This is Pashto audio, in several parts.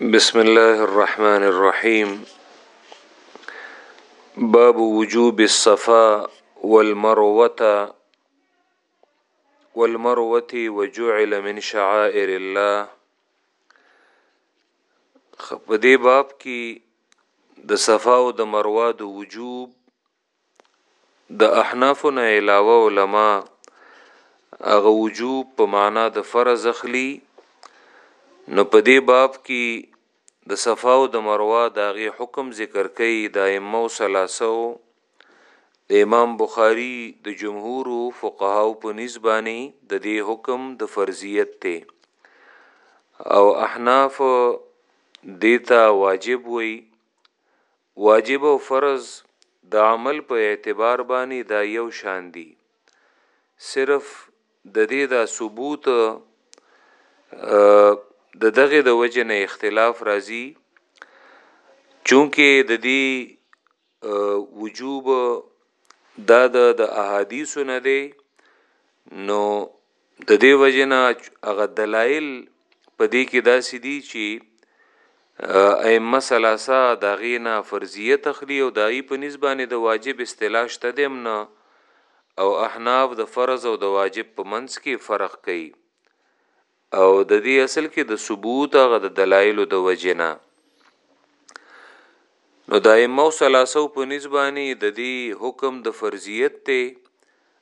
بسم الله الرحمن الرحيم باب وجوب الصفا والمروة والمروة وجعل من شعائر الله خپدې باب کې د صفا او د مروه د وجوب د احنافو نه علاوه علماء هغه وجوب په معنا د فرض اخلي نو په دې باب کې د صفا او د مروه د غي حکم ذکر کوي د ائمه او ثلاثه د امام بخاری د جمهور فقهاو په نسبانی د دې حکم د فرضیت ته او احناف دیتا واجب وي واجب او فرض د عمل په اعتبار باندې دا یو شان دي صرف ددې دا ثبوت د دغه د وجه نه اختلاف راځي چونکه د دې وجوب دا د احادیث نه دی نو د دې وجې نه هغه دلائل په دې کې داسې دي چې ائمه ثلاثه دا غینا فرضیه تخلی او دای په نسبانه د واجب اصطلاح شته دیم نه او احناف د فرض او د واجب په منځ کې فرق کوي او د دې اصل کې د ثبوت غ د دلایل د وجنه نو دایمه او ثلاثه په نسبانه د دې حکم د فرضیت ته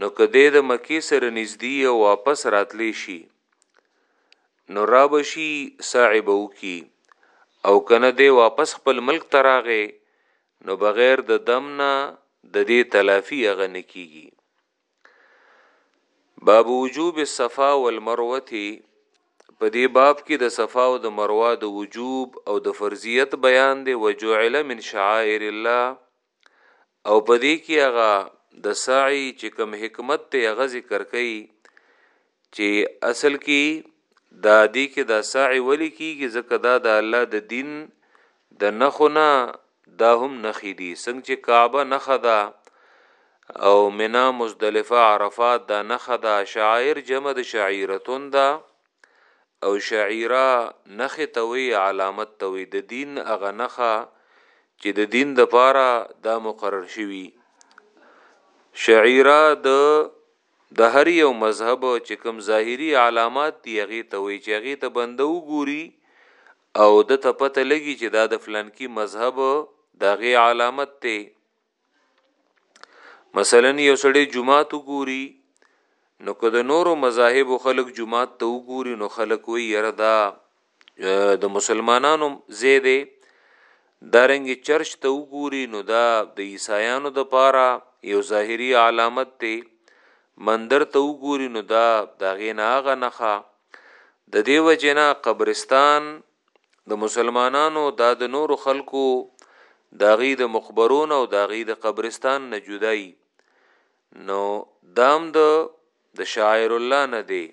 نو که دی د مکې سره نږدې او واپس راتلی شي نو را به شي سعی به وکړي او که نه دی واپس خپل ملک ته راغی نو بغیر د دم نه د دې تلافي هغه نه کیږي باب وجوب الصفا والمروه په دې باب کې د صفا او د مروه د وجوب او د فرضیت بیان دی وجعل من شعائر الله او په دې کې هغه د سعی چې کوم حکمت ته هغه ذکر کوي چې اصل کې دا دې کې دا سعی ولي کیږي ځکه دا د الله د دین د نخونه دا هم نخې دي څنګه چې کعبه نخه ده او منا مزدلفه عرفات دا نخه ده شاعر جمع د شاعرتون ده او شعیرا نخې ته وی علامت ته وی د دین هغه نخه چې د دین د پاره دا مقرر شوی شعیرا د د هر یو مذهب چې کوم ظاهری علامات دی هغه ته وی چې هغه ته بنده وګوري او د ته پته لګي چې دا د فلانکی مذهب دغه علامت ته مثلا یو سړی جمعات وګوري نو که د نورو مذاهب خلک جمعات ته وګوري نو خلک وی یره دا د مسلمانانو زیده دارنګ چرچ ته وګوري نو دا د عیسایانو د پاره یو ظاهری علامت ته مندر ته وګوري نو دا داغه نه هغه نخا د دیو جنا قبرستان د مسلمانانو دا د نورو خلکو د هغوی د مقبرو نه او د هغوی د قبرستان نه جدا وي نو دام د د شاعر الله نه دی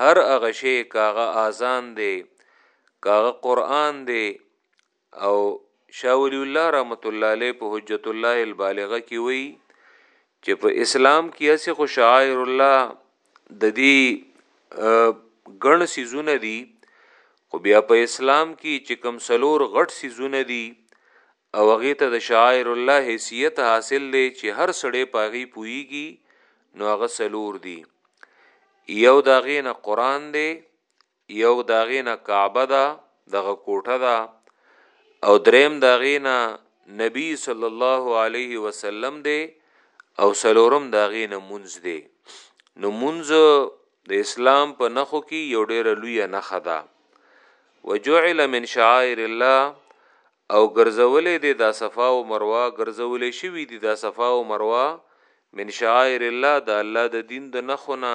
هر هغه شی کاغه اذان دی کاغه قران دی او شاولی الله رحمت الله علیه په حجت الله البالغه کې وی چه په اسلام کی هسی خو شعائر الله ددی ګڼ سیزونه دی خو بیا په اسلام کی چه کم سلور غټ سیزونه دی او هغه ته د شعائر الله حیثیت حاصل دی چه هر سړی پاغي پویږي نو هغه سلور دی یو داغه نه قران دی یو د هغې نه کعبه ده دغه کوټه ده او دریم د هغې نه نبی صلی الله علیه وسلم دی او سلورم د هغې نه مونځ دی نو مونځ د اسلام په نخو کې یو ډیر لوی نخه ده وجعل من شعائر الله او ګرځولې دي دا صفا او مروه ګرځولې شوی دي دا صفا او مروه من شعائر الله د الله د دین د نخونه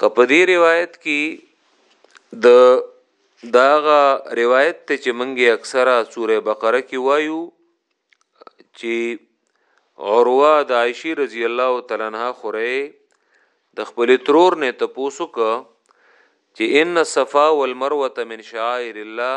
که په دې روایت کې د داغه روایت ته چې منګي اکثره سوره بقره کې وایو چې عروه د عائشی رضی الله تعالی عنها خوره د خپل ترور نه تپوسو ک چې ان صفا والمروه من شعائر الله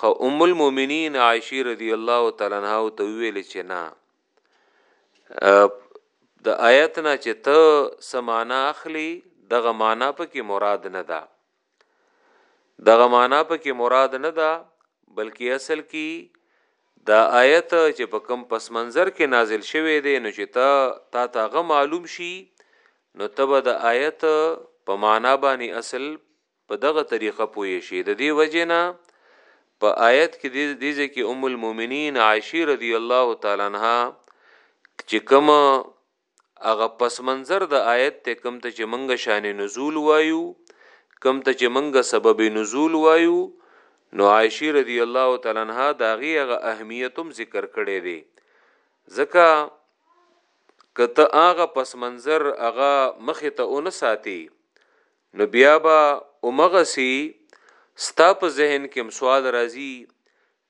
خو ام المؤمنین عائشه رضی الله تعالی عنها ته ویل چې نه د آیت نه چې ته سمانا اخلي دغه معنا پکې مراد نه ده دغه معنا پکې مراد نه ده بلکې اصل کې دا آیت چې په کم پس منظر کې نازل شوی دی نو چې تا تا تاغه معلوم شي نو تبه د آیت په معنا باندې اصل په دغه طریقه پوه شي د دې وجې نه په آیت کې دې دې ځای کې ام المؤمنین عائشه رضی الله تعالی عنها چې کوم هغه پس منظر د آیت ته کم ته چې منګه شان نزول وایو کم ته چې منګه سبب نزول وایو نو عائشی رضی الله تعالی عنها دا غي هغه اهمیتم ذکر کړي دي ځکه کته هغه پس منظر هغه مخ ته اون ساتي نو بیا به همغسې ستا په ذهن کې هم سوال راځي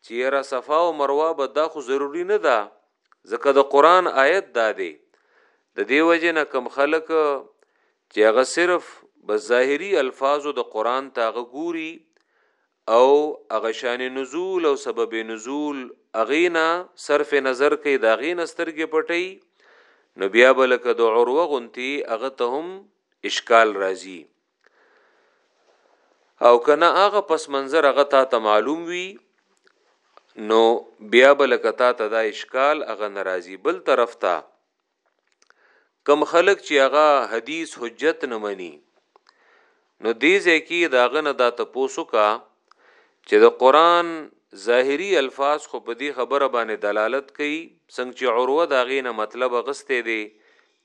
چې یاره صفا او مروه به دا خو ضروري نه ده ځکه د قران آیت دا دی د دې وجه نه کم خلک چې هغه صرف بظاهری الفاظو د قران تاغه ګوري او هغه شان نزول او سبب نزول هغه نه صرف نظر کوي دا غي نه سترګې پټي نو بیا بلکه د عروه غنتی هغه ته هم اشکال راځي او کنه هغه پس منظر هغه تا ته معلوم وي نو بیا بلکتا ته دا اشکال هغه ناراضي بل طرف ته کم خلق چې هغه حدیث حجت نه مني نو دې ځکه داغه نه دا تاسو کا چې د قران ظاهری الفاظ خو په دې خبره باندې دلالت کوي څنګه چې عروه داغه نه مطلب غسته دي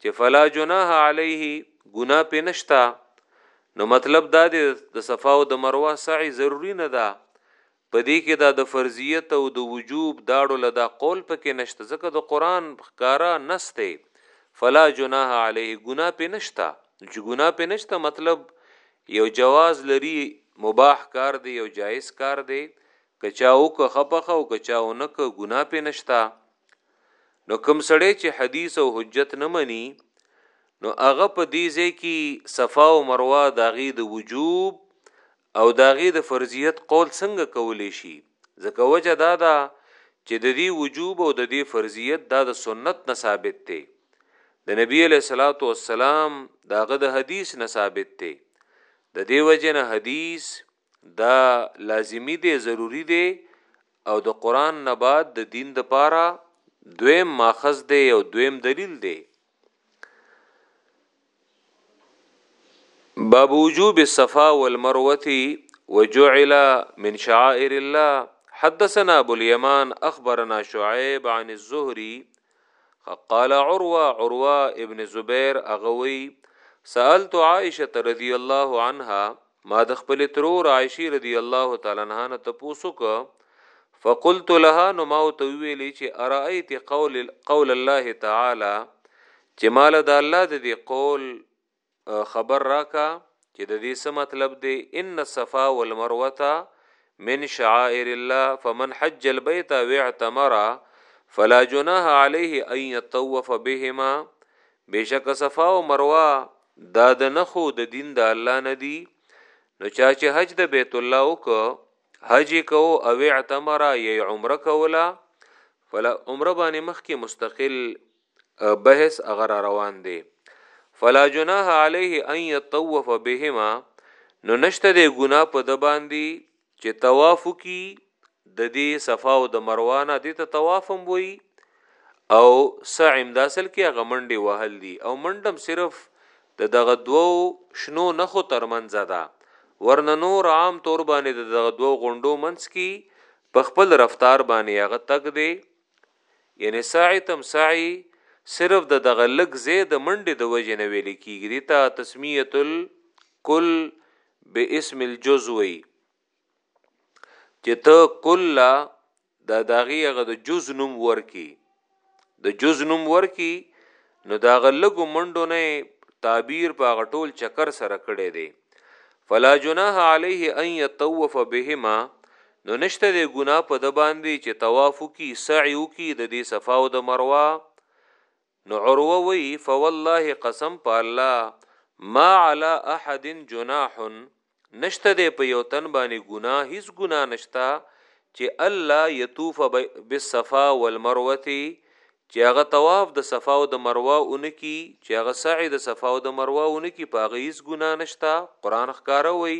چې فلا جناح علیه ګنا په نشتا نو مطلب دا دی د صفا او د مروه سعی ضروری نه ده په دې کې دا د فرضیت او د وجوب داړو له دا قول په کې نشته ځکه د قران ښکارا نص دی فلا جناح علیه ګنا په نشتا چې ګنا په نشتا مطلب یو جواز لري مباح کار دی یو جایز کار دی کچا او که خپخه او کچا او نه که ګنا په نشتا نو کم سړی چې حدیث او حجت نه مني نو هغه په دې ځای کې صفا او مروه داغي د وجوب او د هغې د فرضیت قول څنګه کولای شي ځکه وجه دا ده چې د دې وجوب او د دې فرضیت دا د سنت نه ثابت دی د نبی علیه الصلاۃ والسلام داغه د حدیث نه ثابت دی د دې وجه نه حدیث دا لازمی دی ضروری دی او د قران نه بعد د دین د پاره دویم ماخذ دی او دویم دلیل دی باب وجوب الصفا والمروه وجعل من شعائر الله حدثنا ابو اليمان اخبرنا شعيب عن الزهري قال عروه عروه ابن زبير اغوي سالت عائشه رضی الله عنها ما د خپل ترور عائشه رضی الله تعالی عنها نه تپوس وکړ فقلت لها نو ما ته ویلې چې ارایت قول قول الله تعالی چې مال د الله د دې قول خبر راکا چې د دې څه مطلب دی ان الصفا والمروه من شعائر الله فمن حج البيت واعتمر فلا جناح عليه ان يطوف بهما بېشکه صفا او مروه دا د نښو د دین د الله نه دي نو چا چې حج د بیت الله وکړ حج کو او اعتمر یې عمره کوله فلا عمره باندې مخکې مستقل بحث اگر روان دی فلا جناح علیه ان یطوف بهما نو نشته د ګنا په د باندې چې طواف کی د دې صفا او د مروه نه دې ته طواف هم وای او سعی هم د اصل کې غمنډي وهل دي او منډم صرف د دغه دوو شنو نخو ترمنځ ده ورنه نور عام طور باندې د دغه دوو غونډو منځ کې په خپل رفتار باندې هغه تک دی یعنی سعی تم سعی صرف د دغه لګ زید منډه د وجه نه ویل کیږي د ته تسمیه الکل باسم الجزء وي چې ته کله د داغي هغه د جز نوم ورکی د جز نوم ورکی نو دا غلګو منډو نه تعبیر په غټول چکر سره کړي دي فلا جناح علیه ان یطوف بهما نو نشته د ګنا په د باندې چې طواف کی سعی کی د دې صفا او د مروه نو عروه وی فوالله قسم په الله ما علی احد جناح نشته دی په یو تن باندې ګناه هیڅ ګناه نشته چې الله یطوف بالصفا والمروه چې هغه طواف د صفا او د مروه اونکی چې هغه سعی د صفا او د مروه اونکی په هغه هیڅ ګناه نشته قران ښکاره وی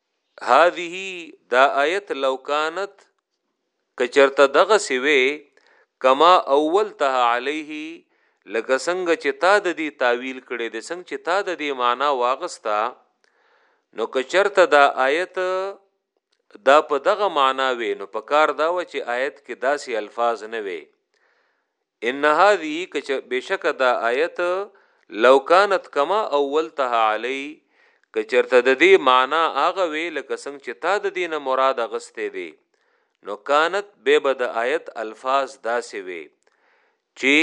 هذه دا آیت لو کانت کچرته دغه سوي کما اولتها علیه لکه څنګه چې تا د دې تعویل کړي د څنګه چې تا د دې معنا واغستا نو کچرته دا آیت دا په دغه معنا وي نو په کار دا و چې آیت کې داسې الفاظ نه وي ان هذه که چه بشک دا آیت لو کانت کما اولتها علی که چرته د دې معنا هغه وی لکه څنګه چې تا د دینه مراد غسته دی نو کانت به به د آیت الفاظ داسې وی چې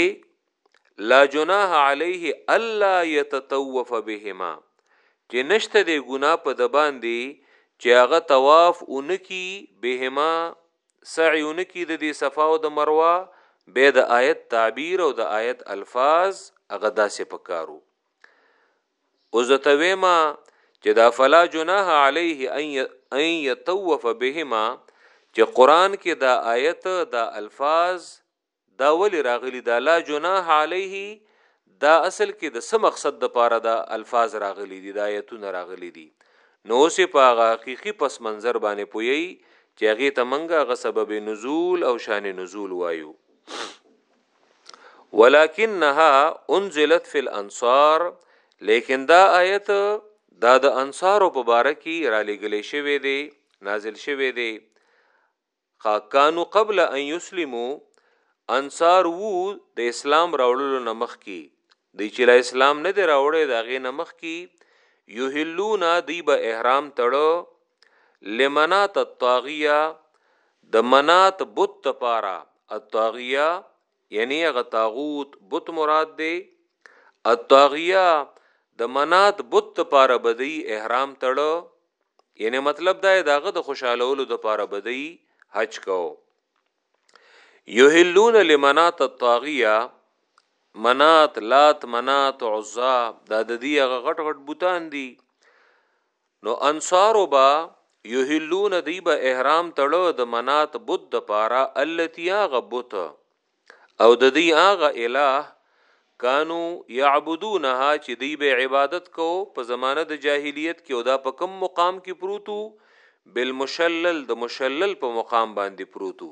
لا جناح علیه الا یتطوف بهما چې نشته دی ګنا په د باندې چې هغه طواف اونکی بهما سعی ونه کی د دې صفا او د مروه به د آیت تعبیر او د آیت الفاظ هغه داسې پکارو او زتویما چې دا فلا جناح علیه ان یطوف بهما چې قران کې دا آیت دا الفاظ دا ولی راغلی دا لا جناح علیه دا اصل کې د څه مقصد د پاره دا الفاظ راغلی دي دا آیتونه راغلی دي نو سه په هغه حقيقي پس منظر باندې پوي چې هغه ته منګه غ سبب نزول او شان نزول وایو ولکنها انزلت فی الانصار لیکن دا آیت دا د انصارو په باره کې را لګلې شوی دی نازل شوی دی خا کانو قبل ان یسلمو انصار وو د اسلام راوړلو نه مخکي دی چې لا اسلام نه دی راوړی د هغې نه مخکي یحلونا دی به احرام تړو لمنات الطاغیه د منات بت پارا الطاغیه یعنی هغه طاغوت بت مراد دی الطاغیه د منات بت د پاره بدی احرام تړو یعنی مطلب دا داغه د خوشالولو د پاره بدی حج کو یحلون لمنات الطاغیه منات لات منات عزا دا د دې هغه غټ غټ بوتان دي نو انصارو به، يحلون، دوی به احرام تړه د منات بت د پاره التي هغه بت او د دوی هغه اله کانو يعبدونها چې دوی به عبادت کو په زمانه د جاهليت کې او دا په کوم مقام کې پروتو بالمشلل د مشلل په مقام باندې پروتو.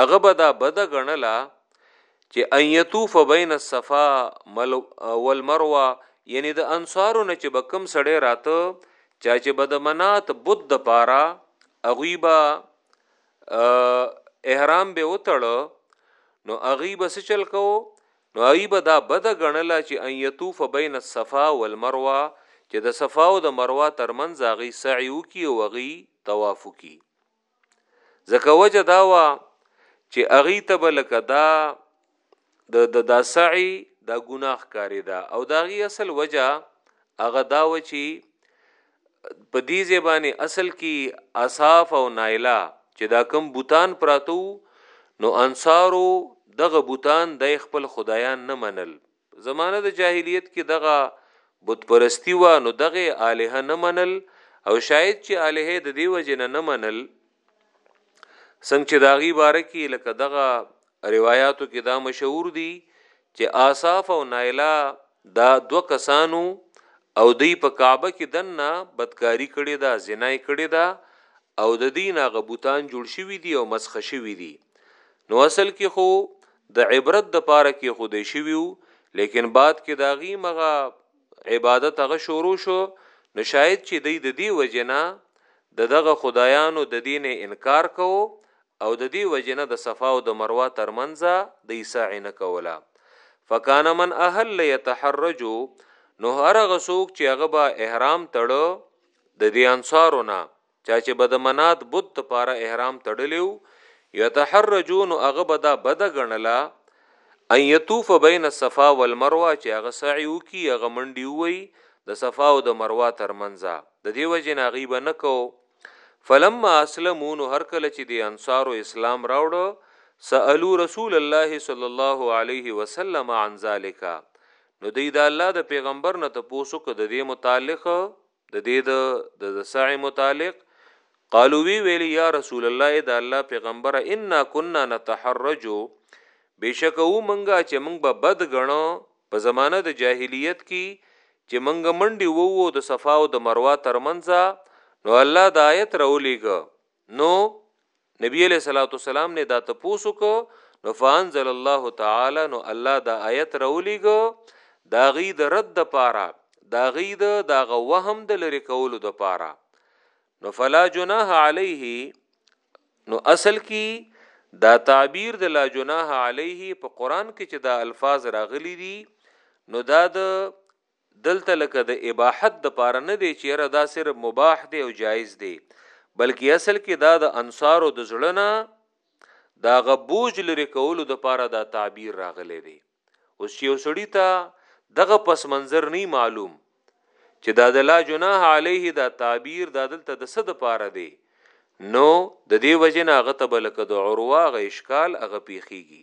هغه به دا بده غنله چې ان یطوف بین الصفا والمروه یعنی د انصارو نه چې به کم سړی راته چا چې به د منات بت د پاره اغوی به احرام به وتړ نو اغوی به سچل کو نو اغوی به دا بد غنله چې ان یطوف بین الصفا والمروه چې د صفا او د مروه ترمنځ اغوی سعی وکي او اغوی طواف وکي ځکه وجه دا وا چې اغي ته بلکه دا د د دا سعی دا ګناه کاری دا او دا غي اصل وجه هغه دا و چې په دې زبانه اصل کې اصاف او نایلا چې دا کم بوتان پراتو نو انصارو دغه بوتان د خپل خدایان نه منل په زمانه د جاهلیت کي دغه بت پرستي وه نو دغه الهه نه منل او شاید چې الهه د دې وجه نه نه منل څنګه چې دا غي باره کې لکه دغه روایتو کې دا مشهور دي چې آصاف او نایلا دا دو کسانو او دی په کعبه کې دنه بدکاری کړی دا زنای کړی دا او د دین غبوتان جوړ شوی دی او مسخ شوی دی نو اصل کې خو د عبرت د پاره کې خو دې شویو لیکن بعد کې دا غي مغه عبادت هغه شروع شو نو شاید چې دی د دې وجنه د دغه خدایانو د دین انکار کو او د دې وجنه د صفا او د مروه ترمنځ د عیسی نه کوله فکان من اهل یتحرج نو هر غسوک چې هغه به احرام تړو د دې انصارونه چا چې به د منات بت لپاره احرام تړلی و، یتحرجو نو هغه به دا بده ګڼله ان یطوف بین الصفا والمروه چې هغه سعی وکړي، هغه منډې ووهي د صفا او د مروه تر منځ، د دې وجې نه هغوی به نه کوو. فلما اسلمو نو هر کله چې دې انصارو اسلام راوړه، سألو رسول الله صلی الله علیه وسلم عن ذلک نو دوی د الله د پیغمبر نه تپوس وکړ د دې متعلق، د دې د د سعی متعلق قالو وی ویلی یا رسول الله د الله پیغمبر ان كنا نتحرج بشک او منګه چې منګ به بد غنو په زمانه د جاهلیت کې چې منګ منډي وو د صفا او د مروه ترمنځ نو الله د آیت راولېګ نو نبی علیہ الصلوۃ والسلام نے دا تپوسو کو نو فانزل الله تعالی نو الله دا آیت راولېګو دا غي د رد د پاره دا غي د دا غ وهم د لری کولو د پاره نو فلا جناح علیه نو اصل کی دا تعبیر د لا جناح علیه په قران کې چې دا الفاظ راغلي دي نو دا د دلته لکه د اباحت د پاره نه دی چې یاره دا صرف مباح دی او جایز دی بلکې اصل کې دا د انصارو د زړه نه دا غبوج لري کولو د پاره دا تعبیر راغلی دی اوس چې وسړی ته دغه پس منظر نه معلوم چې دا د لا جناح علیه دا تعبیر دا دلته د صد پاره دی نو د دې وجنه هغه ته بلکې د عروه غ اشکال هغه پیخیږي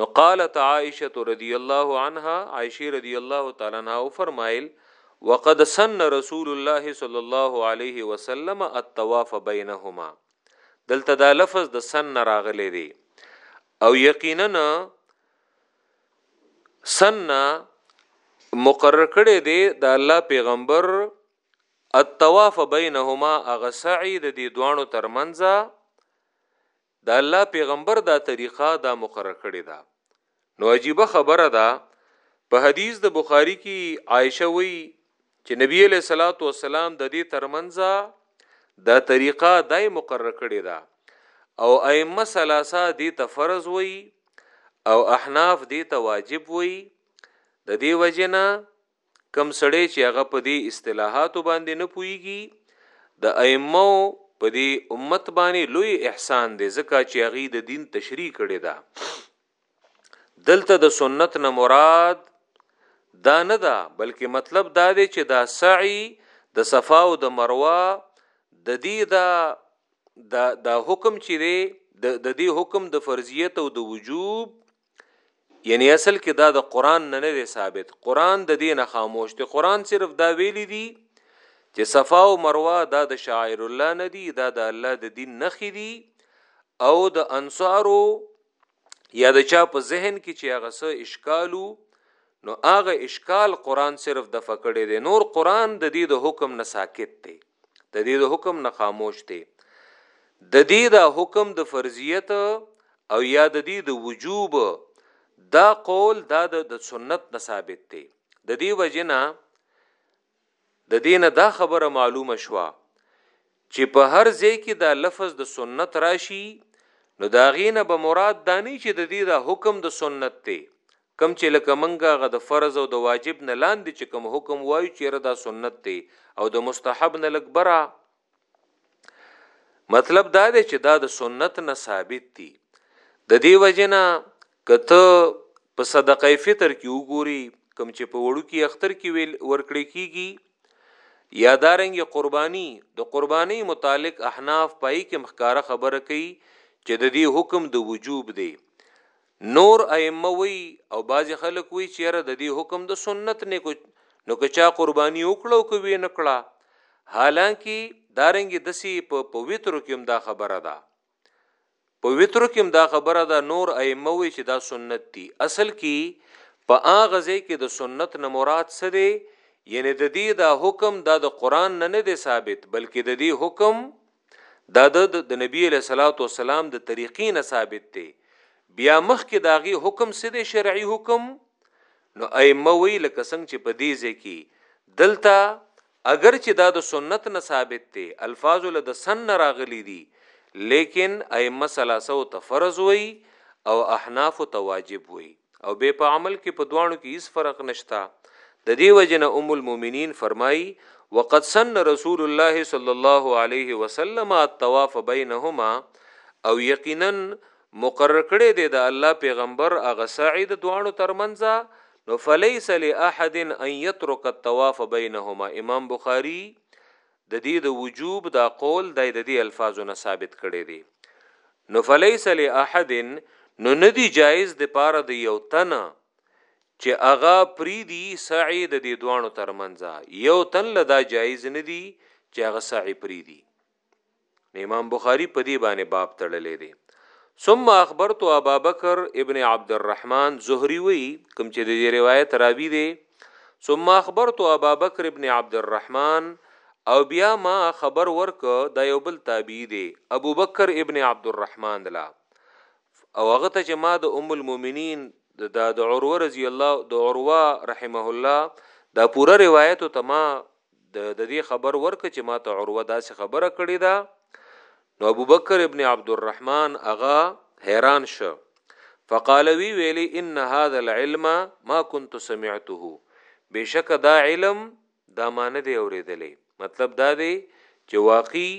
نو قالت عائشه رضی الله عنها عائشه رضی الله تعالی عنها او فرمایل وقد سن رسول الله صلی الله علیه وسلم الطواف بینهما دلته دا لفظ د سن راغلی دی او یقینا سن مقرر کړی دی د الله پیغمبر الطواف بینهما اغسعی د دې دوانو ترمنځه د الله پیغمبر دا طریقه دا مقرر کړی ده نو عجیبه خبره ده په حدیث د بخاری کی عائشه وی چې نبی علیہ الصلات والسلام د دې ترمنځ دا طریقه دای مقرر کړی ده او ائمه ثلاثه دې ته فرض وی او احناف دې ته واجب وی د دې وجنه کوم سړی چې هغه په دې اصطلاحاتو باندې نه پويږي د ائمه په دې امت باندې لوی احسان دی ځکه چې هغه د دین تشریح کړي دا دلته د سنت نه مراد دا نه ده بلکې مطلب دا دی چې دا سعی د صفا او د مروه د دې دا دا, دا حکم چې دی د دې حکم د فرضیت او د وجوب یعنی اصل کې دا د قران نه نه ثابت قران د دین خاموش دی قران صرف دا ویلی دی چې صفا او مروه دا د شاعر الله نه دی دا د الله د دین نه خېدي او د انصارو یا د چا په ذهن کې چې هغه څه اشکالو نو هغه اشکال قران صرف د فکړې دی نور قران د دې د حکم نه ساکت دی د دې د حکم نه خاموش دی د دې د حکم د فرضیت او یا د دې د وجوب دا قول دا د سنت نه ثابت دی د دې وجنا د دینه دا خبره معلومه شوه چې په هر ځای کې دا لفظ د سنت راشي نو دا غینه به مراد دانی چې د دې دا حکم د سنت دی کوم چې لکه مونږ هغه د فرض او د واجب نه لاندې چې کوم حکم وایو چې یره دا سنت دی او د مستحب نه لګ برا مطلب دا دی چې دا د سنت نه ثابت دی د دې وجنه کته په صدقه فطر کې وګوري کوم چې په وړو کې اختر کې ویل ورکړي کیږي یا دارنګ قربانی د قربانی متعلق احناف پای کې مخکاره خبره کوي چې د دې حکم د وجوب دی نور ائمه وایي او بعضې خلک وایي چې یاره ددې حکم د سنت نه کو نو که چا قرباني وکړه او که ویې نه کړه حالانکه دارنګې دسې په په وترو کې هم دا خبره ده په وترو کې هم دا خبره ده نور ائمه وایي چې دا سنت دي اصل کې په هغه ځای کې د سنت نه مراد څه دی یعنی د دې دا حکم دا د قران نه نه دی ثابت بلکې د دې حکم دا د د نبی علیه الصلاۃ والسلام د طریقې نه ثابت دی بیا مخ کې داغي حکم څه دی شرعي حکم نو ائمه وی لکه څنګه چې په دې ځکه دلته اگر چې دا د سنت نه ثابت دی الفاظ له د سن نه راغلي دي لیکن ائمه ثلاثه ته فرض وی او احناف ته واجب وی او بې په عمل کې په دواړو کې هیڅ فرق نشته د دې وجه نه ام المؤمنین فرمایي وقد سن رسول الله صلی الله علیه وسلم الطواف بینهما او یقینا مقرر کړی دی د الله پیغمبر هغه سعی د دواړو ترمنځ نو فلیس لاحد ان یترک الطواف بینهما امام بخاری ددی د وجوب دا قول دی ددی الفاظو نه ثابت کړی دی نو فلیس لاحد نو ندی جائز د پاره د یو تن چې اغا پریدی سعی د دې دوانو ترمنځ یو تن لدا جایز ندی چې هغه سعی پریدی نو امام بخاری په دې باندې باب تړلې دي ثم اخبرت ابا بکر ابن عبد الرحمن زهری وی کوم چې د دې روایت راوی دی ثم اخبرت ابا بکر ابن عبد الرحمن او بیا ما خبر ورک د یو بل تابعی دی ابو بکر ابن عبد الرحمن دلا او هغه ته چې ما د ام المؤمنین د د عروه رضی الله د عروه رحمه الله دا پوره روایت ته ما ده ددې خبر ورکه چې ما ته عروه داسې خبره کړې ده نو ابو بکر ابن عبد الرحمن اغا حیران شو فقال وی ویلی ان هذا العلم ما كنت سمعته بشک دا علم دا ما نه دی اوریدلې مطلب دا دی چې واقعي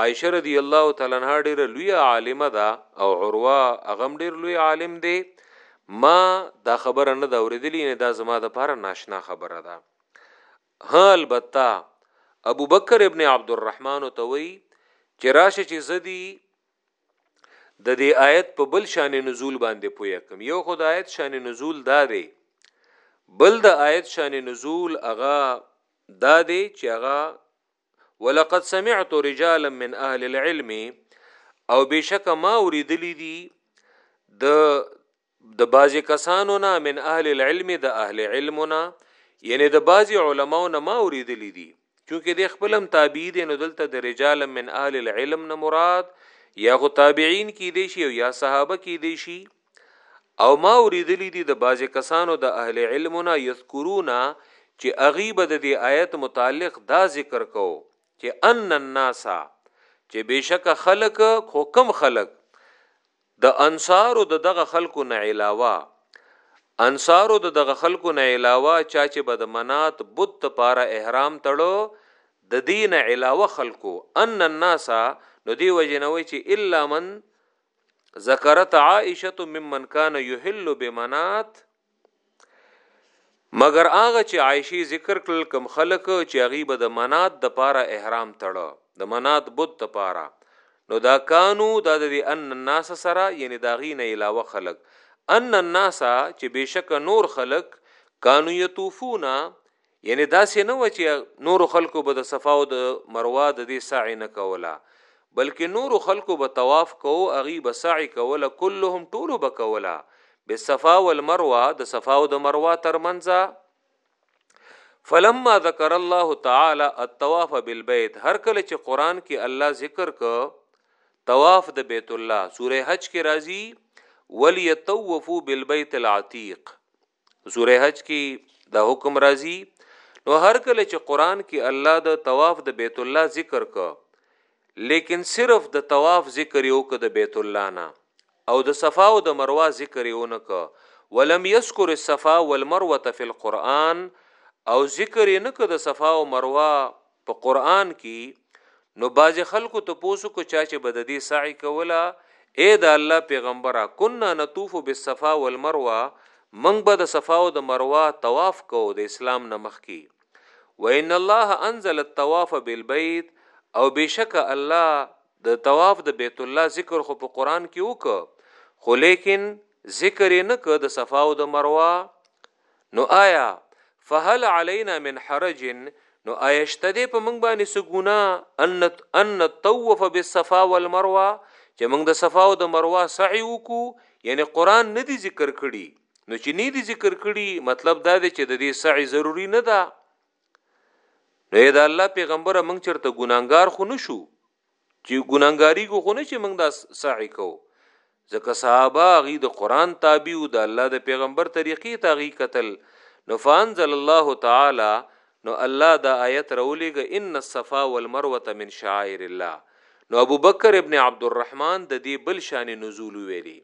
عائشه رضی الله تعالی عنها ډیره لوی عالمه ده او عروه هغه ډیر لوی عالم دی ما دا خبره نه دا اوریدلی نه دا زما د پاره ناشنا خبره ده ها البته ابو بکر ابن عبد الرحمن توي چې راشه چې زدي د دې آیت په بل شان نزول باندې پوي کوم یو خدایت شان نزول دا دی بل د آیت شان نزول هغه دا دی چې هغه ولقد سمعت رجالا من اهل العلم او بشک ما اوریدلی دی د د بازي کسانو نه من اهل العلم د اهل علمنا یعنی د بازي علماو نه ما اوریدلی دي چونکه د خپلم تابعی دي نو دلته د رجال من اهل العلم نه مراد یا خو تابعین کې دي شي او یا صحابه کې دي شي او ما اوریدلی دی د بعضی کسانو د اهل علم نه یذکرون چې اغي به د دې آیت متعلق دا ذکر کو چې ان الناس چې بشک خلق خو کم خلق د انصارو د دغه خلکو نه علاوه انصارو د دغه خلکو نه علاوه چا چې بد منات بت لپاره احرام تړو د دین علاوه خلکو ان الناس نو دی وجنوي چې الا من ذکرت عائشه ممن كان يحل بمنات مگر هغه چې عائشه ذکر کړل کم خلق چې هغه به د منات د پاره احرام تړه د منات بت د پاره نو دا کانو دا د ان الناس سره یعنی دا غینه علاوه خلق ان الناس چې بشک نور خلق کانو یطوفونا یعنی داسې نه وه چې نورو خلکو به د صفا او د مروه د دې سعی نه کوله بلکې نورو خلکو به طواف کوو هغوی به سعی کوله کلهم ټولو به کوله بالصفا والمروه د صفا او د مروه ترمنځ فلما ذکر الله تعالی الطواف بالبيت هر کله چې قران کې الله ذکر ک طواف د بیت الله سوره حج کې راځي وليطوفوا بالبيت العتيق سوره حج کې دا حکم راځي نو هر کله چې قران کې الله د طواف د بیت الله ذکر کو لیکن صرف د طواف ذکر یو ک د بیت الله نه او د صفا او د مروه ذکر یو نه ک ولم یذکر الصفا والمروه فی القرآن او ذکر نه ک د صفا او مروه په قران کې نو باز خلکو ته پوسو کو چا چې بد دې سعی کولا اے دا الله پیغمبره کنا نطوف بالصفا والمروه منګ به د صفا او د مروه طواف کو د اسلام نمخ کی وان الله انزل الطواف بالبيت او بشک الله د طواف د بیت الله ذکر خو په قران کې وک خو لیکن ذکر نه ک د صفا او د مروه نو آیا فهل علینا من حرج نو آیشته دې په موږ باندې څه ګناه ان ان نطوف بالصفا والمروه چې موږ د صفا او د مروه سعی وکړو یعنی قران نه دی ذکر کړي نو چې نه دي ذکر کړي مطلب دا دی چې د دې سعی ضروری نه ده نو دا الله پیغمبر موږ چرته ګناګار خو نشو چې ګناګاری کو خو نه چې موږ دا سعی کو ځکه صحابه غي د قران تابع او د الله د پیغمبر طریقې ته غي قتل نو فانزل الله تعالی نو الله دا آیت راولېګ ان الصفا والمروه من شعائر الله نو ابو بکر ابن عبد الرحمن د دې بل شان نزول ویلي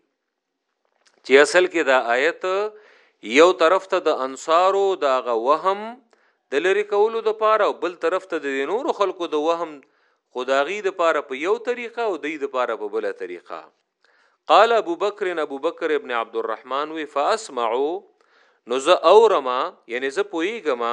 چې اصل کې دا آیت یو طرف ته د انصارو دا غ وهم د لری کولو د پاره او بل طرف ته د نورو خلکو د وهم خداغي د پاره په یو طریقه او دی د پاره په بل طریقه قال ابو بکر ابو بکر ابن عبد الرحمن وی فاسمعوا نو زه اورما یعنی زه پویګما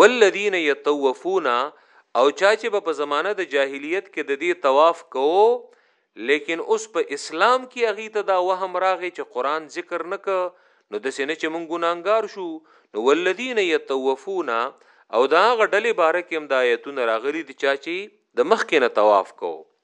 والذین یطوفون او چا چې به په زمانه د جاهلیت کې د دې طواف کوو لیکن اوس په اسلام کې هغه ته دا وهم راغی چې قران ذکر نه ک نو د سینې چې مونږ ګناګار شو نو والذین یطوفون او دا غډلې بارکه هم د آیتونه راغلي دي چا چې د مخ کې نه طواف کوو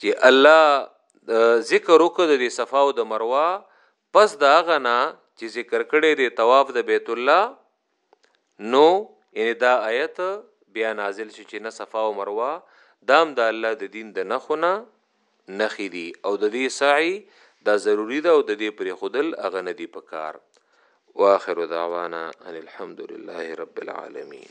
چې الله ذکر وکړ د صفا او د مروه پس دا غنا چې ذکر کړي د طواف د بیت الله نو ان دا آیت بیا نازل شو چې نه صفا او مروه دام د دا الله د دین د نخونه نخې دي او د دې سعی دا ضروری ده او د دې پر خودل اغه نه دی پکار واخر دعوانا ان الحمد لله رب العالمین